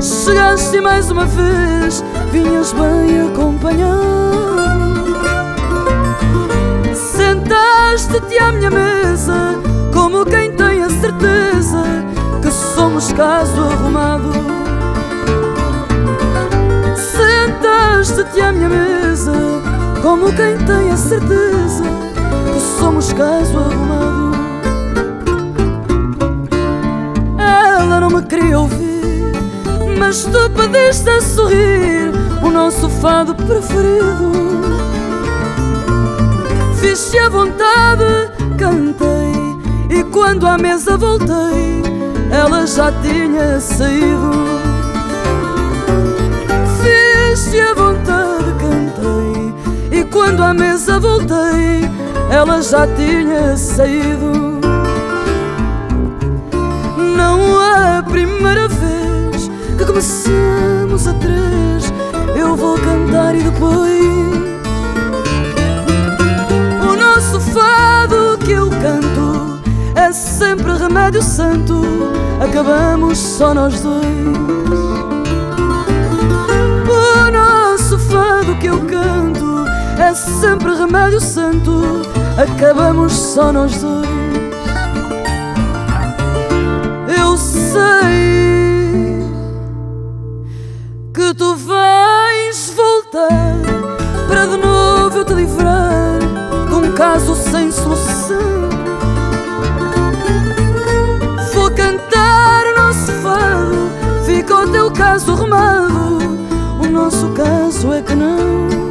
Chegaste e mais uma vez vinhas bem acompanhado. Sentaste-te à minha mesa como quem tem a certeza que somos caso arrumado. Sentaste-te à minha mesa como quem tem a certeza que somos caso arrumado. Mas tu pediste a sorrir o nosso fado preferido. Fiz-te a vontade, cantei, e quando à mesa voltei, ela já tinha saído. Fiz-te a vontade, cantei, e quando à mesa voltei, ela já tinha saído. Começamos a três. Eu vou cantar e depois o nosso fado que eu canto é sempre remédio santo. Acabamos só nós dois. O nosso fado que eu canto é sempre remédio santo. Acabamos só nós dois. Para de novo eu te livrar de um caso sem solução. Vou cantar o nosso fado, fica o teu caso arrumado, o nosso caso é que não.